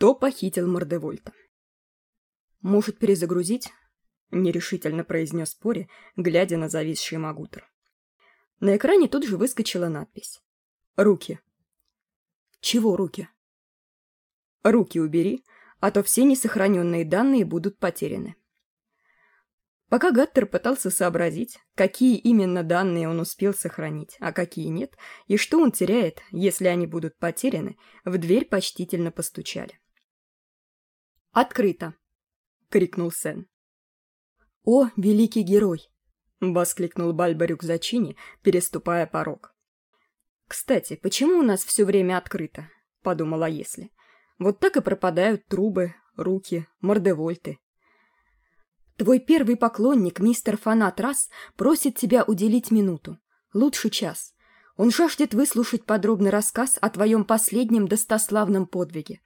Кто похитил Мордевольта? «Может, перезагрузить?» — нерешительно произнес Пори, глядя на зависший Магутр. На экране тут же выскочила надпись. «Руки». «Чего руки?» «Руки убери, а то все несохраненные данные будут потеряны». Пока Гаттер пытался сообразить, какие именно данные он успел сохранить, а какие нет, и что он теряет, если они будут потеряны, в дверь почтительно постучали. «Открыто!» — крикнул Сен. «О, великий герой!» — воскликнул Бальба Рюкзачини, переступая порог. «Кстати, почему у нас все время открыто?» — подумала если. «Вот так и пропадают трубы, руки, мордевольты». «Твой первый поклонник, мистер Фанат Расс, просит тебя уделить минуту. Лучше час. Он жаждет выслушать подробный рассказ о твоем последнем достославном подвиге».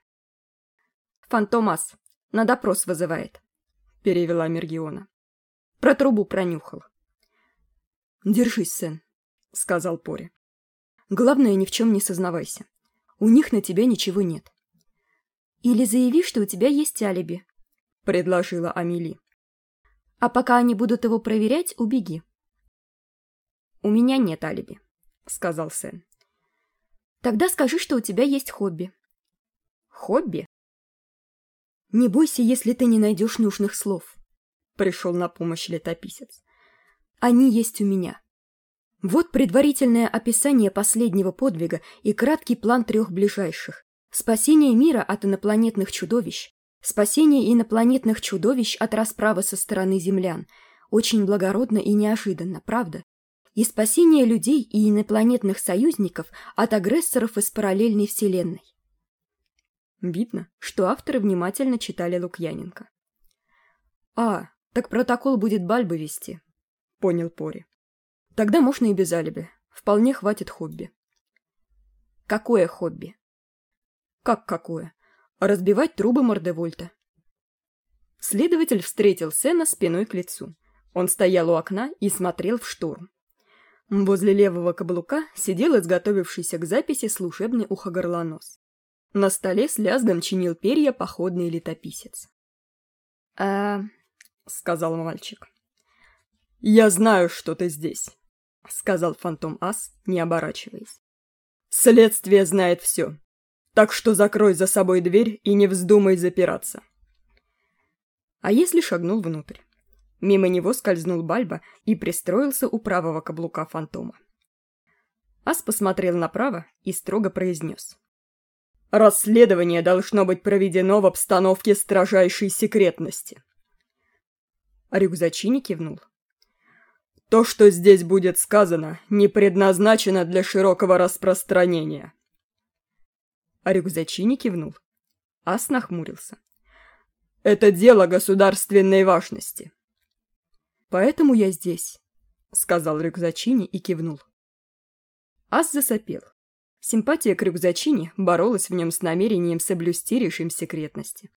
«Фантомас, на допрос вызывает», — перевела Мергиона. «Про трубу пронюхал». «Держись, сын», — сказал Пори. «Главное, ни в чем не сознавайся. У них на тебя ничего нет». «Или заяви, что у тебя есть алиби», — предложила Амели. «А пока они будут его проверять, убеги». «У меня нет алиби», — сказал Сэн. «Тогда скажи, что у тебя есть хобби». «Хобби?» «Не бойся, если ты не найдешь нужных слов», — пришел на помощь летописец. Они есть у меня. Вот предварительное описание последнего подвига и краткий план трех ближайших. Спасение мира от инопланетных чудовищ. Спасение инопланетных чудовищ от расправы со стороны землян. Очень благородно и неожиданно, правда? И спасение людей и инопланетных союзников от агрессоров из параллельной вселенной. Видно, что авторы внимательно читали Лукьяненко. «А, так протокол будет Бальбы вести», — понял Пори. «Тогда можно и без алиби. Вполне хватит хобби». «Какое хобби?» «Как какое? Разбивать трубы Мордевольта». Следователь встретил Сена спиной к лицу. Он стоял у окна и смотрел в шторм. Возле левого каблука сидел изготовившийся к записи служебный ухогорлонос. На столе с лязгом чинил перья походный летописец. «А...» — сказал мальчик. «Я знаю, что ты здесь», — сказал Фантом Ас, не оборачиваясь. «Следствие знает все, так что закрой за собой дверь и не вздумай запираться». А если шагнул внутрь? Мимо него скользнул Бальба и пристроился у правого каблука Фантома. Ас посмотрел направо и строго произнес. «Расследование должно быть проведено в обстановке строжайшей секретности». Рюкзачини кивнул. То, что здесь будет сказано, не предназначено для широкого распространения. Рюкзачини кивнул. Ас нахмурился. Это дело государственной важности. Поэтому я здесь, сказал рюкзачини и кивнул. Ас засопел. Симпатия к рюкзачини боролась в нем с намерением соблюсти режим секретности.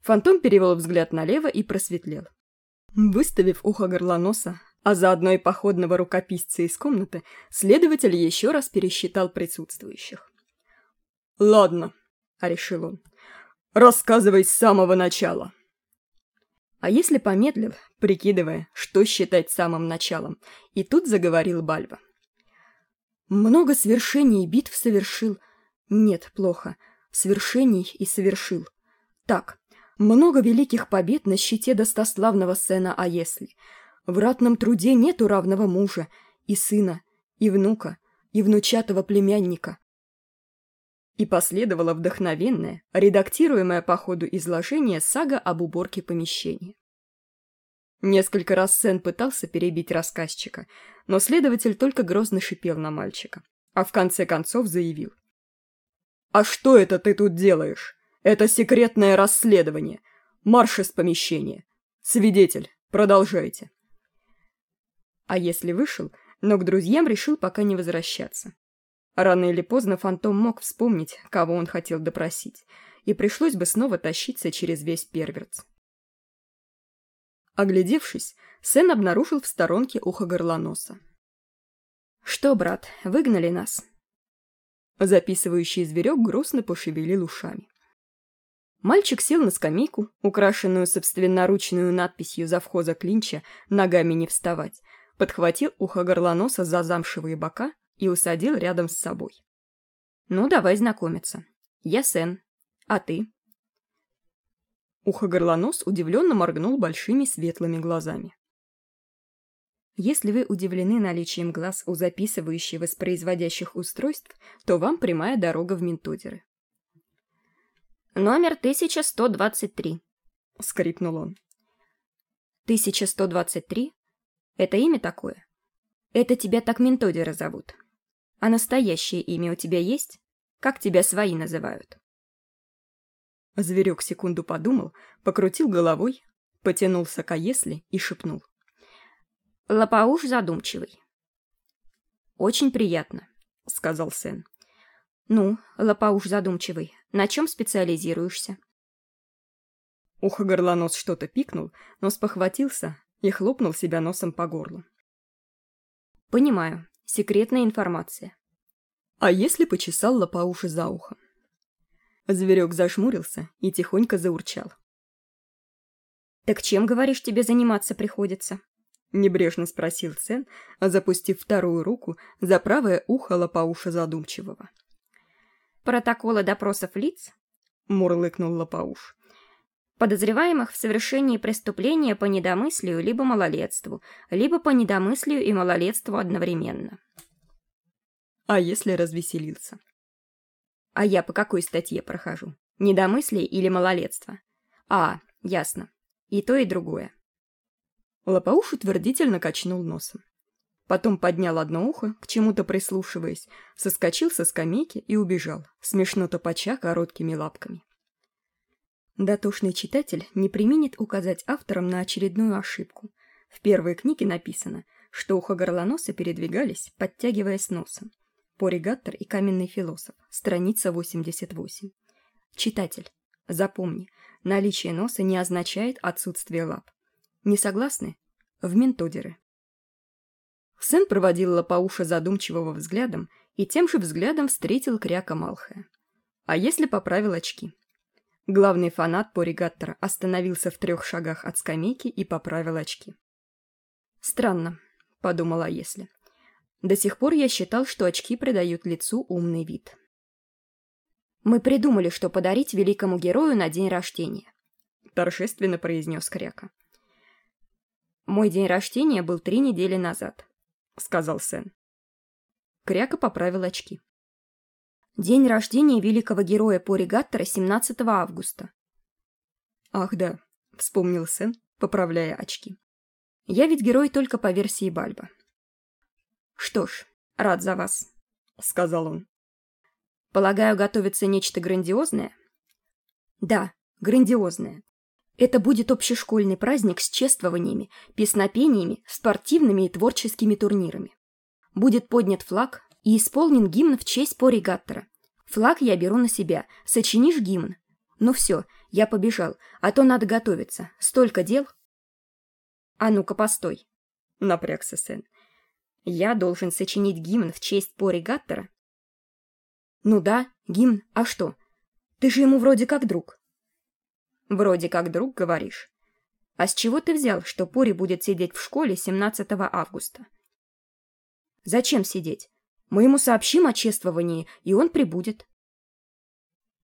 Фантом перевел взгляд налево и просветлел. Выставив ухо горлоноса, а заодно и походного рукописца из комнаты, следователь еще раз пересчитал присутствующих. «Ладно», — решил он, — «рассказывай с самого начала». А если помедлил, прикидывая, что считать самым началом, и тут заговорил Бальва. «Много свершений и битв совершил. Нет, плохо. Свершений и совершил. Так, много великих побед на щите достославного сына А если...» В ратном труде нету равного мужа, и сына, и внука, и внучатого племянника. И последовало вдохновенное, редактируемое по ходу изложение сага об уборке помещения. Несколько раз Сен пытался перебить рассказчика, но следователь только грозно шипел на мальчика, а в конце концов заявил. «А что это ты тут делаешь? Это секретное расследование. Марш из помещения. Свидетель, продолжайте». А если вышел, но к друзьям решил пока не возвращаться. Рано или поздно Фантом мог вспомнить, кого он хотел допросить, и пришлось бы снова тащиться через весь перверц. Оглядевшись, Сен обнаружил в сторонке ухо горлоноса. «Что, брат, выгнали нас?» Записывающий зверек грустно пошевелил ушами. Мальчик сел на скамейку, украшенную собственноручную надписью завхоза Клинча «Ногами не вставать», подхватил ухо горлоноса за замшевые бока и усадил рядом с собой. «Ну, давай знакомиться. Я Сен. А ты?» Ухо-горлонос удивленно моргнул большими светлыми глазами. Если вы удивлены наличием глаз у записывающих воспроизводящих устройств, то вам прямая дорога в Ментодеры. «Номер 1123», — скрипнул он. «1123? Это имя такое? Это тебя так Ментодера зовут. А настоящее имя у тебя есть? Как тебя свои называют?» Зверек секунду подумал, покрутил головой, потянулся к «если» и шепнул. Лопауш задумчивый. «Очень приятно», — сказал Сен. «Ну, Лопауш задумчивый, на чем специализируешься?» Ухо-горлонос что-то пикнул, но спохватился и хлопнул себя носом по горлу. «Понимаю. Секретная информация». «А если почесал Лопауши за ухом?» Зверек зашмурился и тихонько заурчал. «Так чем, говоришь, тебе заниматься приходится?» Небрежно спросил Цен, запустив вторую руку за правое ухо Лопауша задумчивого. «Протоколы допросов лиц?» — мурлыкнул Лопауш. «Подозреваемых в совершении преступления по недомыслию либо малолетству, либо по недомыслию и малолетству одновременно». «А если развеселился?» «А я по какой статье прохожу? Недомыслие или малолетство?» «А, ясно. И то, и другое». Лопауш утвердительно качнул носом. Потом поднял одно ухо, к чему-то прислушиваясь, соскочил со скамейки и убежал, смешно топача короткими лапками. Дотошный читатель не применит указать авторам на очередную ошибку. В первой книге написано, что ухо горлоноса передвигались, подтягиваясь носом. Поригаттер и каменный философ. Страница 88. Читатель, запомни, наличие носа не означает отсутствие лап. Не согласны? В ментодеры. Сын проводил Лопауша задумчивого взглядом и тем же взглядом встретил Кряка Малхая. А если поправил очки? Главный фанат Поригаттера остановился в трех шагах от скамейки и поправил очки. «Странно», — подумала если. До сих пор я считал, что очки придают лицу умный вид. «Мы придумали, что подарить великому герою на день рождения», — торжественно произнес Кряка. «Мой день рождения был три недели назад», — сказал Сен. Кряка поправил очки. «День рождения великого героя Поригаттера 17 августа». «Ах да», — вспомнил Сен, поправляя очки. «Я ведь герой только по версии Бальба». «Что ж, рад за вас», — сказал он. «Полагаю, готовится нечто грандиозное?» «Да, грандиозное. Это будет общешкольный праздник с чествованиями, песнопениями, спортивными и творческими турнирами. Будет поднят флаг и исполнен гимн в честь Поригаттера. Флаг я беру на себя, сочинишь гимн. Ну все, я побежал, а то надо готовиться, столько дел. А ну-ка, постой, напрягся Сен. Я должен сочинить гимн в честь Поригаттера? Ну да, гимн, а что? Ты же ему вроде как друг. Вроде как друг, говоришь. А с чего ты взял, что Пори будет сидеть в школе 17 августа? Зачем сидеть? Мы ему сообщим о чествовании, и он прибудет.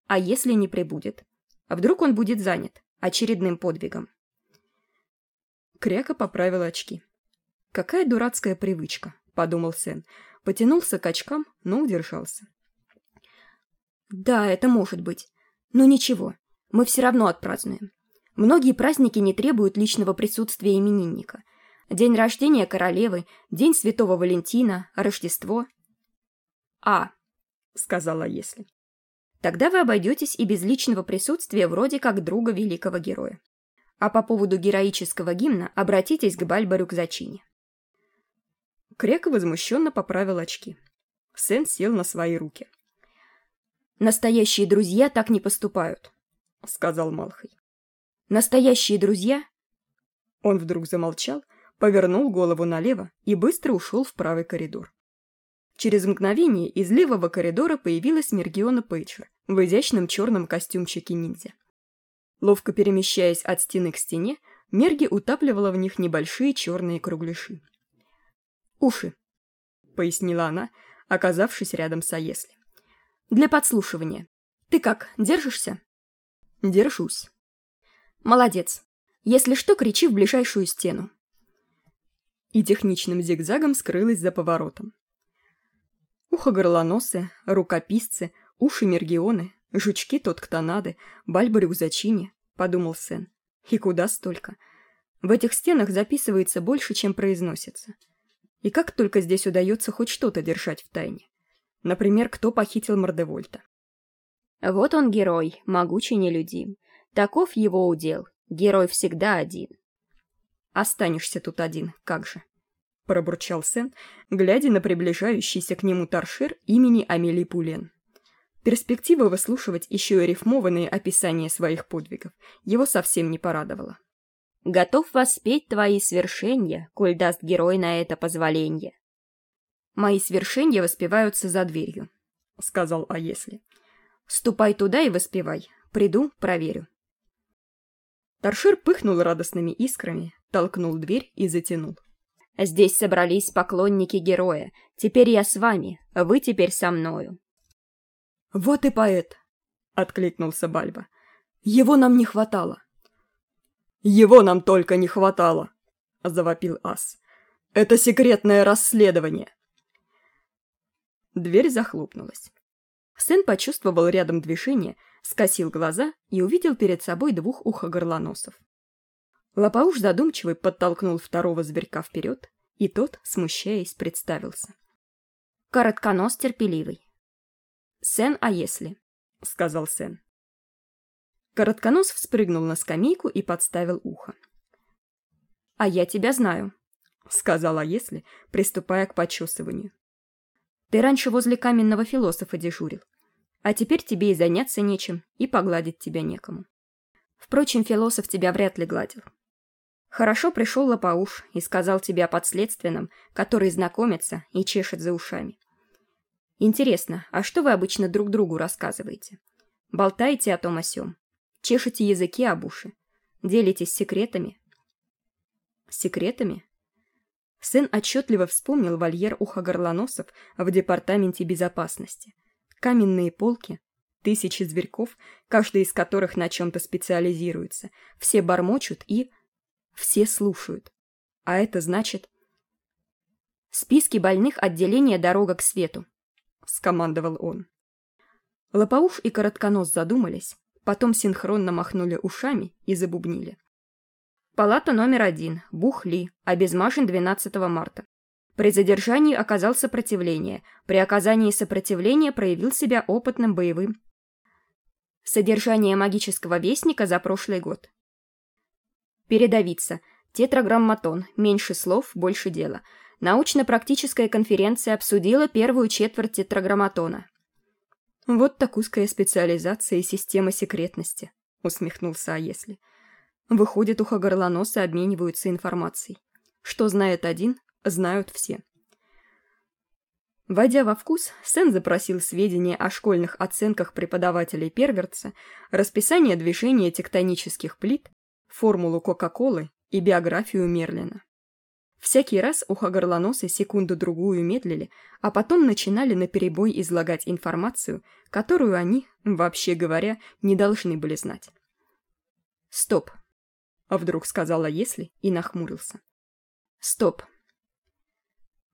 А если не прибудет? А вдруг он будет занят очередным подвигом? Кряка поправил очки. «Какая дурацкая привычка», — подумал Сен. Потянулся к очкам, но удержался. «Да, это может быть. Но ничего, мы все равно отпразднуем. Многие праздники не требуют личного присутствия именинника. День рождения королевы, День Святого Валентина, Рождество. «А», — сказала если. «Тогда вы обойдетесь и без личного присутствия вроде как друга великого героя. А по поводу героического гимна обратитесь к Бальбарю к зачине». Крека возмущенно поправил очки. Сен сел на свои руки. «Настоящие друзья так не поступают», — сказал Малхой. «Настоящие друзья?» Он вдруг замолчал, повернул голову налево и быстро ушел в правый коридор. Через мгновение из левого коридора появилась Мергиона Пейджер в изящном черном костюмчике ниндзя. Ловко перемещаясь от стены к стене, Мерги утапливала в них небольшие черные кругляши. «Уши», — пояснила она, оказавшись рядом с Аесли. «Для подслушивания. Ты как, держишься?» «Держусь». «Молодец. Если что, кричи в ближайшую стену». И техничным зигзагом скрылась за поворотом. Ухо-горлоносы, рукописцы, уши-мергионы, жучки тот-ктонады, бальба-рюкзачини, подумал Сен. И куда столько? В этих стенах записывается больше, чем произносится. И как только здесь удается хоть что-то держать в тайне. Например, кто похитил Мордевольта. Вот он герой, могучий нелюдим. Таков его удел. Герой всегда один. Останешься тут один, как же. Пробурчал Сен, глядя на приближающийся к нему торшер имени Амелии Пулен. Перспектива выслушивать еще и рифмованные описания своих подвигов его совсем не порадовала. «Готов воспеть твои свершения, коль даст герой на это позволение». «Мои свершения воспеваются за дверью», — сказал «А если?» «Ступай туда и воспевай. Приду, проверю». Торшир пыхнул радостными искрами, толкнул дверь и затянул. «Здесь собрались поклонники героя. Теперь я с вами, вы теперь со мною». «Вот и поэт!» — откликнулся Бальба. «Его нам не хватало!» «Его нам только не хватало!» — завопил Ас. «Это секретное расследование!» Дверь захлопнулась. Сэн почувствовал рядом движение, скосил глаза и увидел перед собой двух ухогорлоносов. Лопауш задумчивый подтолкнул второго зверька вперед, и тот, смущаясь, представился. «Коротконос терпеливый. «Сен, а если?» — сказал Сен. Коротконос вспрыгнул на скамейку и подставил ухо. «А я тебя знаю», — сказала если, приступая к почесыванию. «Ты раньше возле каменного философа дежурил, а теперь тебе и заняться нечем, и погладить тебя некому. Впрочем, философ тебя вряд ли гладил. Хорошо пришел Лопауш и сказал тебе о подследственном, который знакомится и чешет за ушами. Интересно, а что вы обычно друг другу рассказываете? Болтаете о том о сём? Чешете языки об уши? Делитесь секретами? Секретами? Сын отчетливо вспомнил вольер ухогорлоносов в департаменте безопасности. Каменные полки, тысячи зверьков, каждый из которых на чем-то специализируется, все бормочут и... все слушают. А это значит... Списки больных отделения «Дорога к свету», скомандовал он. Лопауш и Коротконос задумались, потом синхронно махнули ушами и забубнили. Палата номер один, Бухли, обезмашен 12 марта. При задержании оказал сопротивление, при оказании сопротивления проявил себя опытным боевым. Содержание магического вестника за прошлый год. Передавиться. Тетраграмматон. Меньше слов, больше дела. Научно-практическая конференция обсудила первую четверть тетраграмматона. «Вот так узкая специализация и система секретности», — усмехнулся А если. Выходит, ухогорлоносы обмениваются информацией. Что знает один, знают все. Войдя во вкус, Сен запросил сведения о школьных оценках преподавателей Перверца, расписание движения тектонических плит, формулу Кока-Колы и биографию Мерлина. Всякий раз ухогорлоносы секунду-другую медлили, а потом начинали наперебой излагать информацию, которую они, вообще говоря, не должны были знать. «Стоп!» — а вдруг сказала «если» и нахмурился. «Стоп!»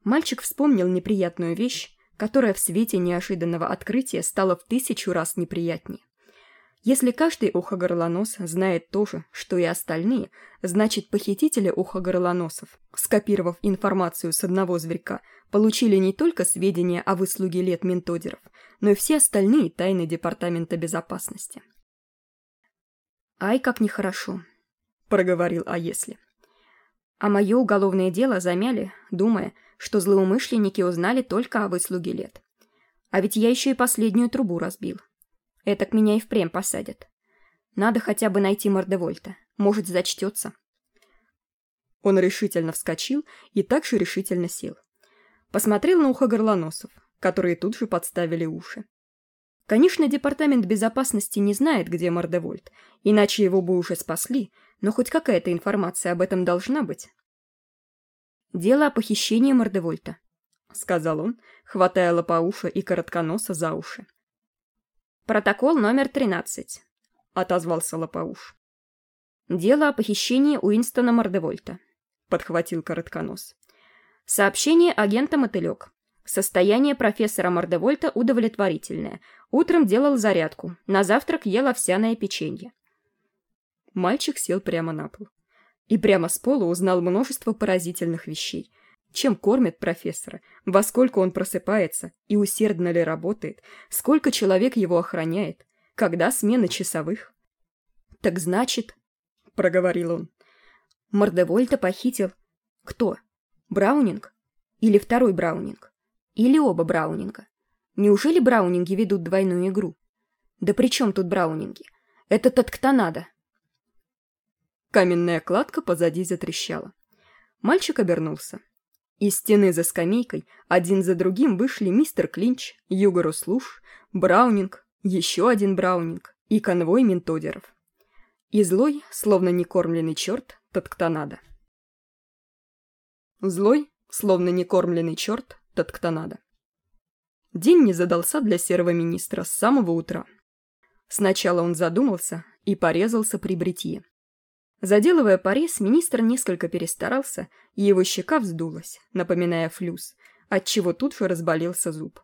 Мальчик вспомнил неприятную вещь, которая в свете неожиданного открытия стала в тысячу раз неприятнее. Если каждый ухогорлонос знает то же, что и остальные, значит похитители ухогорлоносов, скопировав информацию с одного зверька, получили не только сведения о выслуге лет ментодеров, но и все остальные тайны Департамента безопасности. «Ай, как нехорошо», — проговорил А если. А мое уголовное дело замяли, думая, что злоумышленники узнали только о выслуге лет. А ведь я еще и последнюю трубу разбил. Этак меня и впрямь посадят. Надо хотя бы найти Мордевольта. Может, зачтется. Он решительно вскочил и также решительно сел. Посмотрел на ухо горлоносов, которые тут же подставили уши. Конечно, Департамент безопасности не знает, где Мордевольт, иначе его бы уже спасли, но хоть какая-то информация об этом должна быть. «Дело о похищении Мордевольта», — сказал он, хватая Лопауша и Коротконоса за уши. «Протокол номер 13», — отозвался Лопауш. «Дело о похищении Уинстона Мордевольта», — подхватил Коротконос. «Сообщение агента Мотылек. Состояние профессора Мордевольта удовлетворительное. Утром делал зарядку, на завтрак ел овсяное печенье. Мальчик сел прямо на пол. И прямо с пола узнал множество поразительных вещей. Чем кормят профессора, во сколько он просыпается и усердно ли работает, сколько человек его охраняет, когда смена часовых. «Так значит», — проговорил он, — «Мордевольта похитил... Кто? Браунинг? Или второй Браунинг?» Или оба Браунинга. Неужели Браунинги ведут двойную игру? Да при чем тут Браунинги? Это тот, кто надо. Каменная кладка позади затрещала. Мальчик обернулся. Из стены за скамейкой один за другим вышли мистер Клинч, Юго Руслуш, Браунинг, еще один Браунинг и конвой ментодеров. И злой, словно некормленный черт, тот кто надо. Злой, словно некормленный черт, тот кто надо. День не задался для серого министра с самого утра. Сначала он задумался и порезался при бритье. Заделывая порез, министр несколько перестарался, и его щека вздулась, напоминая флюс, отчего тут же разболелся зуб.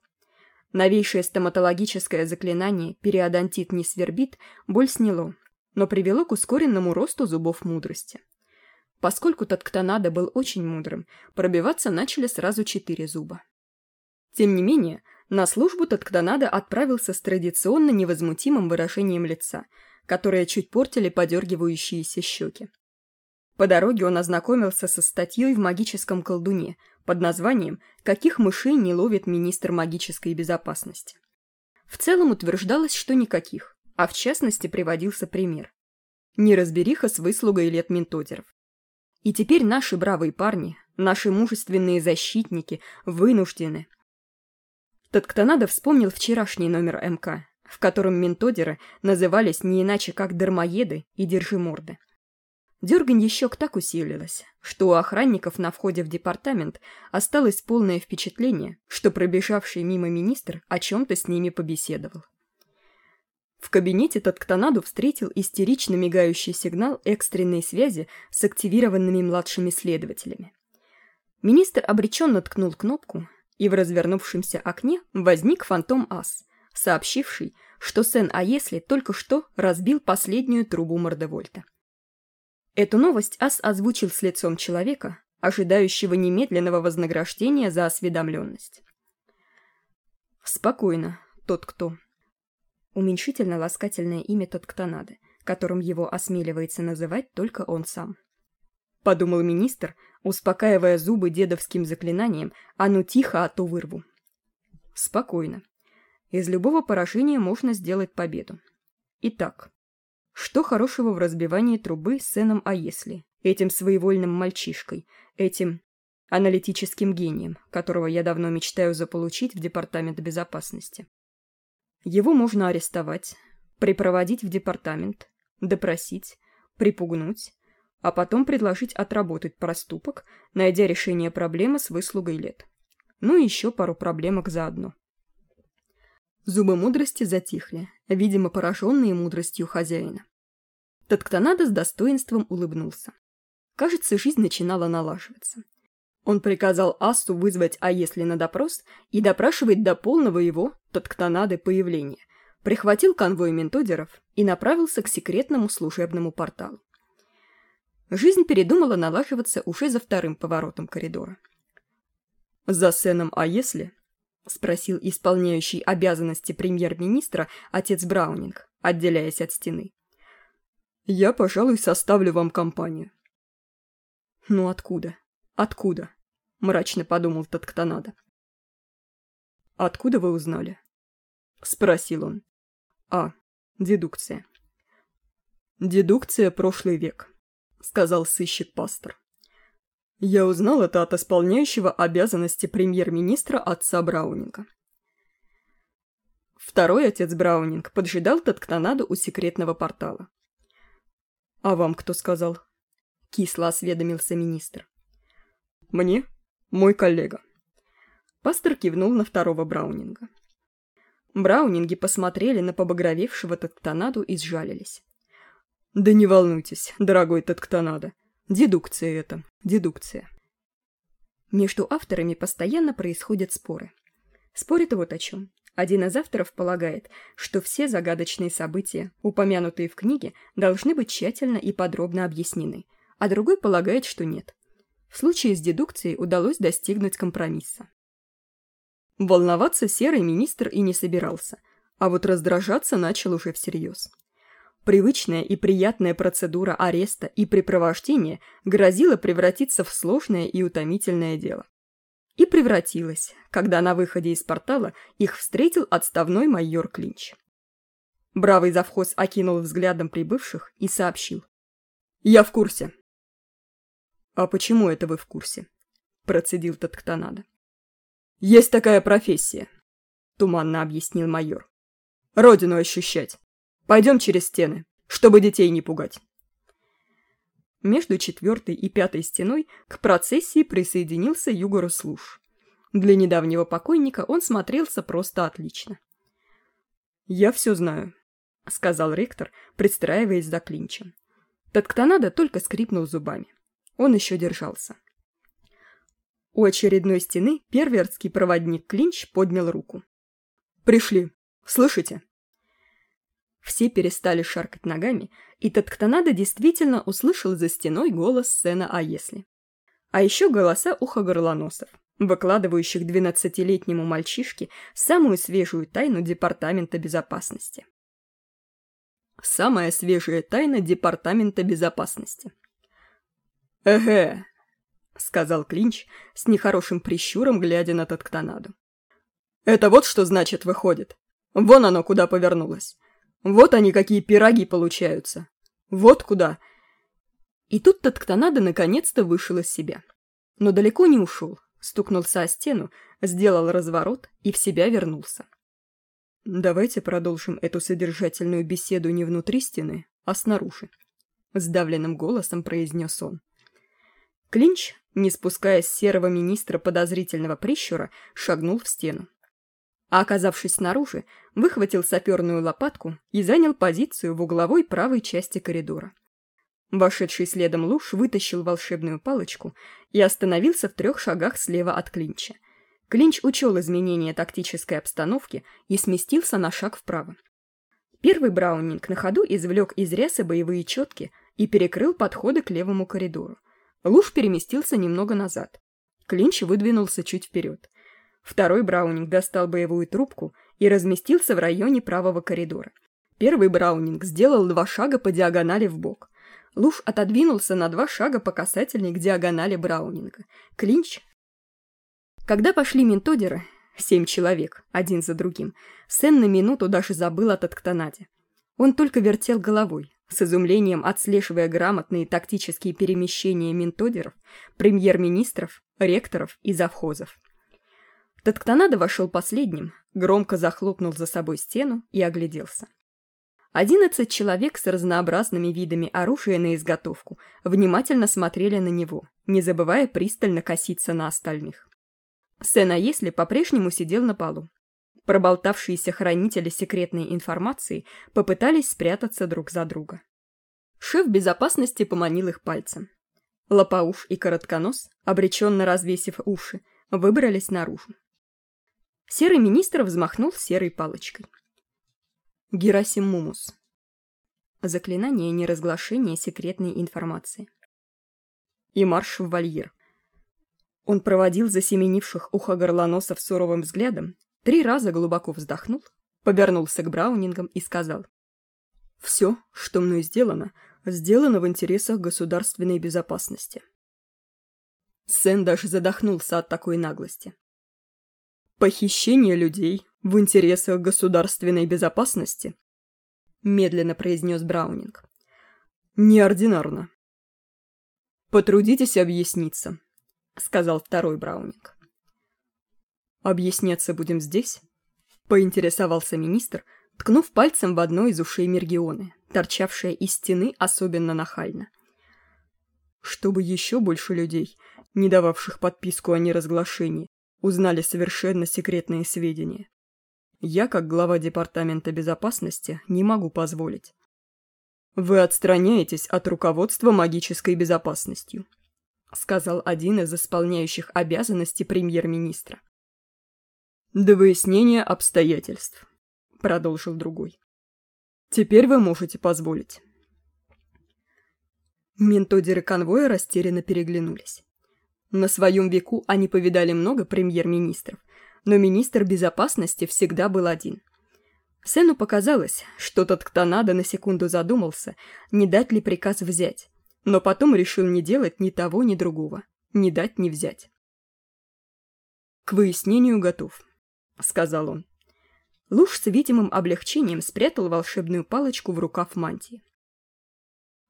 Новейшее стоматологическое заклинание «Периодонтит не свербит» боль сняло, но привело к ускоренному росту зубов мудрости. Поскольку Татканада был очень мудрым, пробиваться начали сразу четыре зуба. Тем не менее, на службу Татканада отправился с традиционно невозмутимым выражением лица, которое чуть портили подергивающиеся щеки. По дороге он ознакомился со статьей в магическом колдуне под названием «Каких мышей не ловит министр магической безопасности?». В целом утверждалось, что никаких, а в частности приводился пример. Неразбериха с выслугой лет ментодеров. И теперь наши бравые парни, наши мужественные защитники вынуждены. Надо вспомнил вчерашний номер МК, в котором ментодеры назывались не иначе как дармоеды и держиморды. Дерганье щек так усилилось, что у охранников на входе в департамент осталось полное впечатление, что пробежавший мимо министр о чем-то с ними побеседовал. В кабинете Татканаду встретил истерично мигающий сигнал экстренной связи с активированными младшими следователями. Министр обреченно ткнул кнопку, и в развернувшемся окне возник фантом Ас, сообщивший, что Сен Аесли только что разбил последнюю трубу Мордевольта. Эту новость Ас озвучил с лицом человека, ожидающего немедленного вознаграждения за осведомленность. «Спокойно, тот кто», Уменьшительно-ласкательное имя тот которым его осмеливается называть только он сам. Подумал министр, успокаивая зубы дедовским заклинанием «А ну тихо, а то вырву». Спокойно. Из любого поражения можно сделать победу. Итак, что хорошего в разбивании трубы с сыном «А если», этим своевольным мальчишкой, этим аналитическим гением, которого я давно мечтаю заполучить в Департамент безопасности? Его можно арестовать, припроводить в департамент, допросить, припугнуть, а потом предложить отработать проступок, найдя решение проблемы с выслугой лет. Ну и еще пару проблемок заодно. Зубы мудрости затихли, видимо, пораженные мудростью хозяина. Татканада с достоинством улыбнулся. Кажется, жизнь начинала налаживаться. Он приказал Ассу вызвать А если на допрос и допрашивать до полного его, Татканады, появления, прихватил конвой ментодеров и направился к секретному служебному порталу. Жизнь передумала налаживаться уже за вторым поворотом коридора. «За сценом «А если?» — спросил исполняющий обязанности премьер-министра отец Браунинг, отделяясь от стены. «Я, пожалуй, составлю вам компанию». «Ну откуда? Откуда?» — мрачно подумал тот, кто надо. «Откуда вы узнали?» — спросил он. «А, дедукция». «Дедукция — прошлый век», — сказал сыщик-пастор. «Я узнал это от исполняющего обязанности премьер-министра отца Браунинга». Второй отец Браунинг поджидал Татканаду у секретного портала. «А вам кто сказал?» — кисло осведомился министр. «Мне? Мой коллега». Пастор кивнул на второго Браунинга. Браунинги посмотрели на побагровевшего Татканаду и сжалились. «Да не волнуйтесь, дорогой Татканада. Дедукция это, дедукция». Между авторами постоянно происходят споры. Спорят вот о чем. Один из авторов полагает, что все загадочные события, упомянутые в книге, должны быть тщательно и подробно объяснены, а другой полагает, что нет. В случае с дедукцией удалось достигнуть компромисса. Волноваться серый министр и не собирался, а вот раздражаться начал уже всерьез. Привычная и приятная процедура ареста и препровождения грозила превратиться в сложное и утомительное дело. И превратилась, когда на выходе из портала их встретил отставной майор Клинч. Бравый завхоз окинул взглядом прибывших и сообщил. «Я в курсе». «А почему это вы в курсе?» – процедил Татканада. «Есть такая профессия», – туманно объяснил майор. «Родину ощущать. Пойдем через стены, чтобы детей не пугать». Между четвертой и пятой стеной к процессии присоединился Югору Слуш. Для недавнего покойника он смотрелся просто отлично. «Я все знаю», — сказал ректор, пристраиваясь за клинчем. Татканада только скрипнул зубами. Он еще держался. У очередной стены первертский проводник Клинч поднял руку. «Пришли. Слышите?» Все перестали шаркать ногами, и Татканада действительно услышал за стеной голос сцена «А если?». А еще голоса ухогорлоносов, выкладывающих двенадцатилетнему мальчишке самую свежую тайну Департамента безопасности. Самая свежая тайна Департамента безопасности. «Эге», — сказал Клинч с нехорошим прищуром, глядя на Татканаду. «Это вот что значит выходит. Вон оно куда повернулось. Вот они какие пироги получаются. Вот куда. И тут Татканада наконец-то вышел из себя. Но далеко не ушел, стукнулся о стену, сделал разворот и в себя вернулся. «Давайте продолжим эту содержательную беседу не внутри стены, а снаружи», — сдавленным голосом произнес он. Клинч, не спуская с серого министра подозрительного прищура, шагнул в стену а оказавшись снаружи, выхватил саперную лопатку и занял позицию в угловой правой части коридора. Вошедший следом Луш вытащил волшебную палочку и остановился в трех шагах слева от Клинча. Клинч учел изменения тактической обстановки и сместился на шаг вправо. Первый Браунинг на ходу извлек из рясы боевые четки и перекрыл подходы к левому коридору. Луш переместился немного назад. Клинч выдвинулся чуть вперед. Второй Браунинг достал боевую трубку и разместился в районе правого коридора. Первый Браунинг сделал два шага по диагонали в бок. Луж отодвинулся на два шага по касательной к диагонали Браунинга. Клинч. Когда пошли ментодеры, семь человек, один за другим, Сэн на минуту даже забыл о Татканаде. Он только вертел головой, с изумлением отслеживая грамотные тактические перемещения ментодеров, премьер-министров, ректоров и завхозов. Татканада вошел последним, громко захлопнул за собой стену и огляделся. Одиннадцать человек с разнообразными видами оружия на изготовку внимательно смотрели на него, не забывая пристально коситься на остальных. Сена Если по-прежнему сидел на полу. Проболтавшиеся хранители секретной информации попытались спрятаться друг за друга. Шеф безопасности поманил их пальцем. Лопауш и Коротконос, обреченно развесив уши, выбрались наружу. Серый министр взмахнул серой палочкой. Герасим Мумус. Заклинание неразглашения секретной информации. И марш в вольер. Он проводил засеменивших ухо горлоносов суровым взглядом, три раза глубоко вздохнул, повернулся к Браунингам и сказал. «Все, что мной сделано, сделано в интересах государственной безопасности». Сен даже задохнулся от такой наглости. «Похищение людей в интересах государственной безопасности?» Медленно произнес Браунинг. «Неординарно». «Потрудитесь объясниться», — сказал второй Браунинг. «Объясняться будем здесь?» Поинтересовался министр, ткнув пальцем в одно из ушей Мергионы, торчавшее из стены особенно нахально. Чтобы еще больше людей, не дававших подписку о неразглашении, узнали совершенно секретные сведения. Я, как глава Департамента безопасности, не могу позволить. Вы отстраняетесь от руководства магической безопасностью, сказал один из исполняющих обязанности премьер-министра. До выяснения обстоятельств, продолжил другой. Теперь вы можете позволить. Ментодеры конвоя растерянно переглянулись. На своем веку они повидали много премьер-министров, но министр безопасности всегда был один. Сену показалось, что тот Ктонадо на секунду задумался, не дать ли приказ взять, но потом решил не делать ни того, ни другого, не дать, ни взять. «К выяснению готов», — сказал он. Луж с видимым облегчением спрятал волшебную палочку в рукав мантии.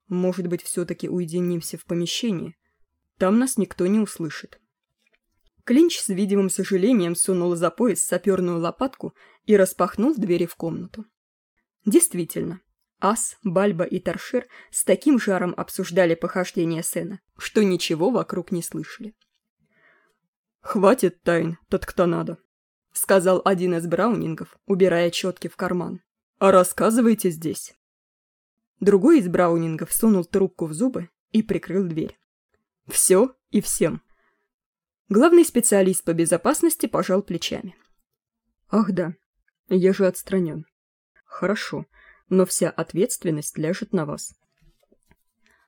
«Может быть, все-таки уединимся в помещении? Там нас никто не услышит». Клинч с видимым сожалением сунул за пояс саперную лопатку и распахнул двери в комнату. Действительно, Ас, Бальба и Торшер с таким жаром обсуждали похождения Сена, что ничего вокруг не слышали. «Хватит тайн, тот кто надо», — сказал один из браунингов, убирая четки в карман. «А рассказывайте здесь». Другой из браунингов сунул трубку в зубы и прикрыл дверь. «Все и всем», Главный специалист по безопасности пожал плечами. «Ах да, я же отстранен. Хорошо, но вся ответственность ляжет на вас».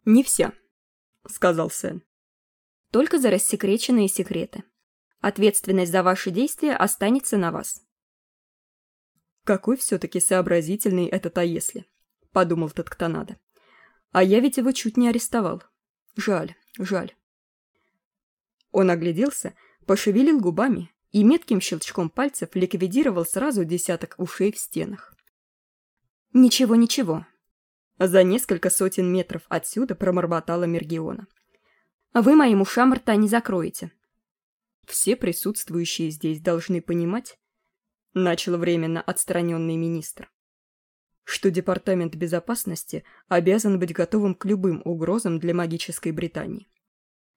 «Не вся», — сказал Сэн. «Только за рассекреченные секреты. Ответственность за ваши действия останется на вас». «Какой все-таки сообразительный этот «а если», — подумал Татканада. «А я ведь его чуть не арестовал. Жаль, жаль». Он огляделся, пошевелил губами и метким щелчком пальцев ликвидировал сразу десяток ушей в стенах. «Ничего, ничего». За несколько сотен метров отсюда промормотала Мергиона. «Вы моим ушам рта не закроете». «Все присутствующие здесь должны понимать», — начал временно отстраненный министр, что Департамент безопасности обязан быть готовым к любым угрозам для магической Британии.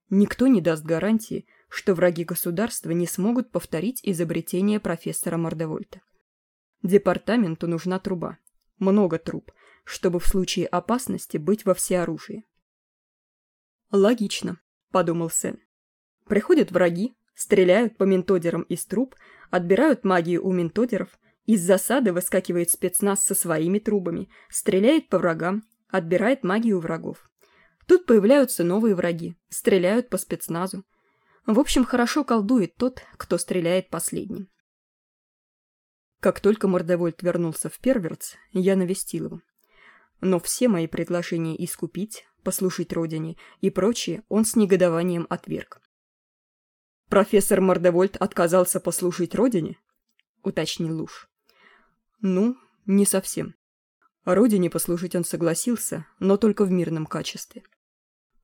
Никто не даст гарантии, что враги государства не смогут повторить изобретение профессора Мордевольта. Департаменту нужна труба. Много труб, чтобы в случае опасности быть во всеоружии. «Логично», — подумал Сэн. Приходят враги, стреляют по ментодерам из труб, отбирают магию у ментодеров, из засады выскакивает спецназ со своими трубами, стреляет по врагам, отбирает магию врагов. Тут появляются новые враги, стреляют по спецназу. В общем, хорошо колдует тот, кто стреляет последним. Как только Мордевольт вернулся в Перверц, я навестил его. Но все мои предложения искупить, послушать родине и прочее он с негодованием отверг. «Профессор Мордевольт отказался послушать родине?» — уточнил Луж. «Ну, не совсем. Родине послужить он согласился, но только в мирном качестве.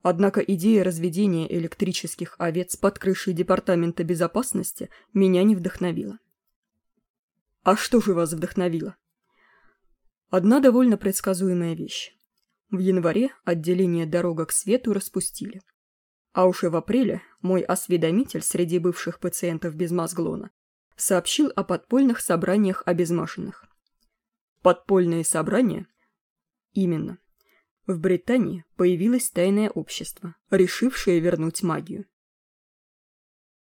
Однако идея разведения электрических овец под крышей Департамента безопасности меня не вдохновила. А что же вас вдохновило? Одна довольно предсказуемая вещь. В январе отделение «Дорога к свету» распустили. А уже в апреле мой осведомитель среди бывших пациентов без мозглона сообщил о подпольных собраниях обезмашенных. Подпольные собрания? Именно. В Британии появилось тайное общество, решившее вернуть магию.